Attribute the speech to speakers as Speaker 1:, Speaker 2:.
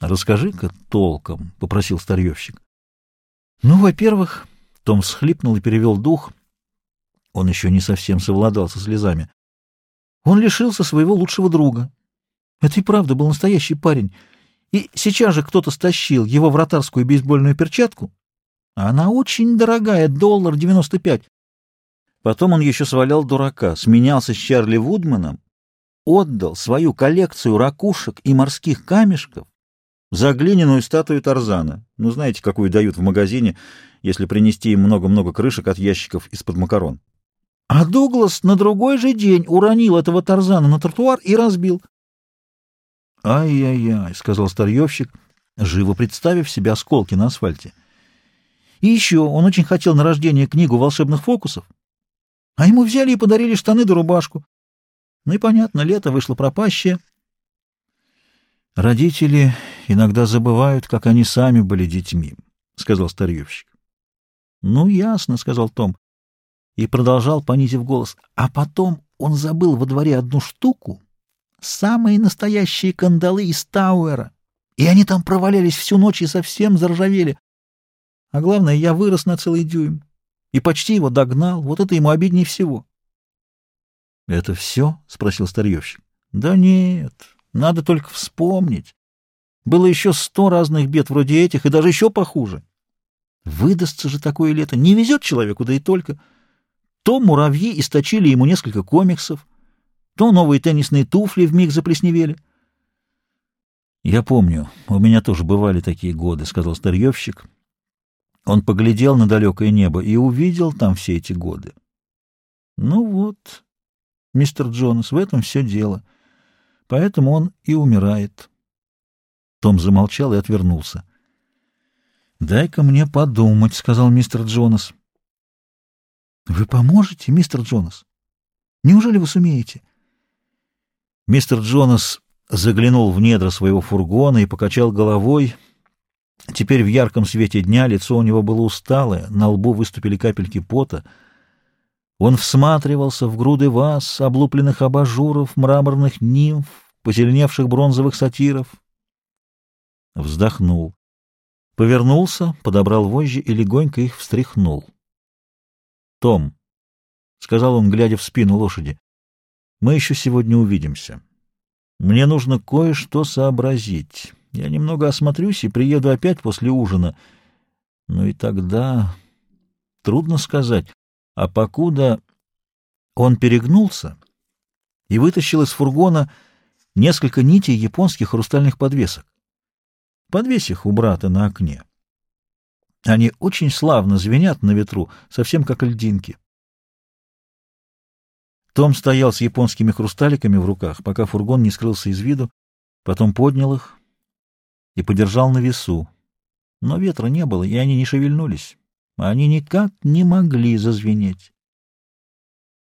Speaker 1: Расскажи-ка толком, — попросил старьевщик. Ну, во-первых, Том всхлипнул и перевел дух. Он еще не совсем совладал со слезами. Он лишился своего лучшего друга. Это и правда был настоящий парень. И сейчас же кто-то стащил его вратарскую бейсбольную перчатку. Она очень дорогая, доллар девяносто пять. Потом он еще свалял дурака, сменялся с Чарли Вудманом, отдал свою коллекцию ракушек и морских камешков за глиняную статую Тарзана. Ну, знаете, какую дают в магазине, если принести им много-много крышек от ящиков из-под макарон. А Дуглас на другой же день уронил этого Тарзана на тротуар и разбил. «Ай-яй-яй», — сказал старьевщик, живо представив себе осколки на асфальте. «И еще он очень хотел на рождение книгу волшебных фокусов, а ему взяли и подарили штаны да рубашку. Ну и понятно, лето вышло пропащее». Родители иногда забывают, как они сами были детьми, — сказал старьевщик. — Ну, ясно, — сказал Том. И продолжал, понизив голос. А потом он забыл во дворе одну штуку, самые настоящие кандалы из Тауэра. И они там провалялись всю ночь и совсем заржавели. А главное, я вырос на целый дюйм и почти его догнал. Вот это ему обиднее всего. — Это все? — спросил старьевщик. — Да нет, надо только вспомнить. Было еще сто разных бед вроде этих, и даже еще похуже. Выдастся же такое лето. Не везет человеку, да и только. То муравьи источили ему несколько комиксов, то новые теннисные туфли вмиг заплесневели. — Я помню, у меня тоже бывали такие годы, — сказал старьевщик. Он поглядел на далекое небо и увидел там все эти годы. — Ну вот, мистер Джонас, в этом все дело. Поэтому он и умирает. Том замолчал и отвернулся. «Дай-ка мне подумать», — сказал мистер Джонас. «Вы поможете, мистер Джонас? Неужели вы сумеете?» Мистер Джонас заглянул в недра своего фургона и покачал головой. Теперь в ярком свете дня лицо у него было усталое, на лбу выступили капельки пота. Он всматривался в груды ваз, облупленных абажуров, мраморных нимф, позеленевших бронзовых сатиров, вздохнул. Повернулся, подобрал вожжи и легонько их встряхнул. — Том, — сказал он, глядя в спину лошади, — мы еще сегодня увидимся. Мне нужно кое-что сообразить. Я немного осмотрюсь и приеду опять после ужина. Ну и тогда... Трудно сказать. А покуда... Он перегнулся и вытащил из фургона несколько нитей японских хрустальных подвесок. Подвесь их у брата на окне. Они очень славно звенят на ветру, совсем как льдинки. Том стоял с японскими хрусталиками в руках, пока фургон не скрылся из виду, потом поднял их и подержал на весу. Но ветра не было, и они не шевельнулись. Они никак не могли зазвенеть.